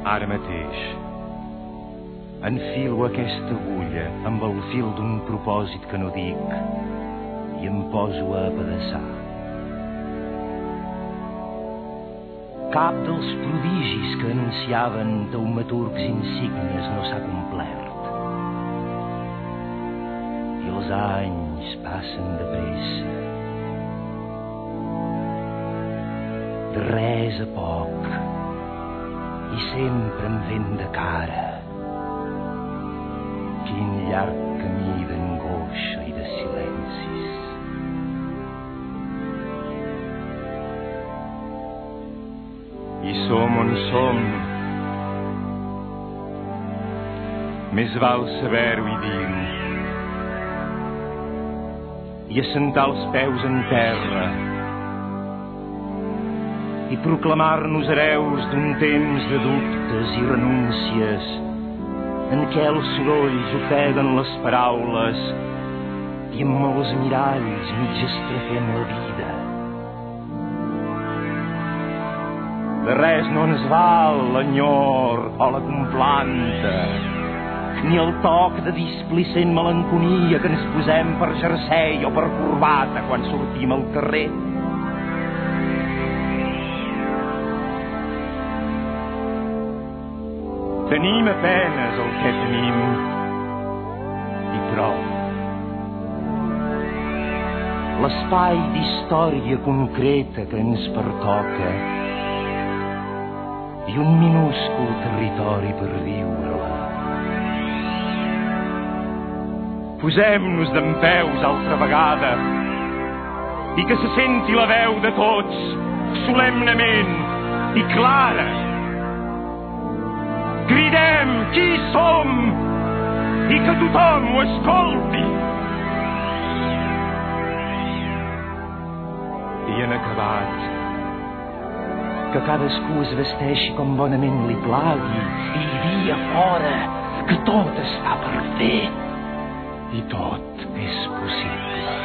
Ara mateix enfilo aquesta agulla amb el fil d'un propòsit que no dic i em poso a apedaçar. Cap dels prodigis que anunciaven taumaturgs insignes no s'ha complert. I els anys passen de pressa. De res a poc i sempre em ven de cara quin llarg camí d'angoixa i de silencis. I som on som. Més val saber-ho i dir-ho. I assentar els peus en terra i proclamar-nos hereus d'un temps de dubtes i renúncies en què els sorolls ofeguen les paraules i amb molts miralls mig estrafem la vida. De res no ens val l'enyor o la complanta, ni el toc de displicent melanconia que ens posem per jersei o per corbata quan sortim al carrer. Tenim a penes el que tenim i prou. L'espai d'història concreta que ens pertoca i un minúscul territori per viure-la. Posem-nos d'en peus altra vegada i que se senti la veu de tots solemnement i clara Cridem qui som i que tothom ho escolti. I en acabat, que cadascú es vesteixi com bonament li plagui i dia fora que tot està per fer i tot és possible.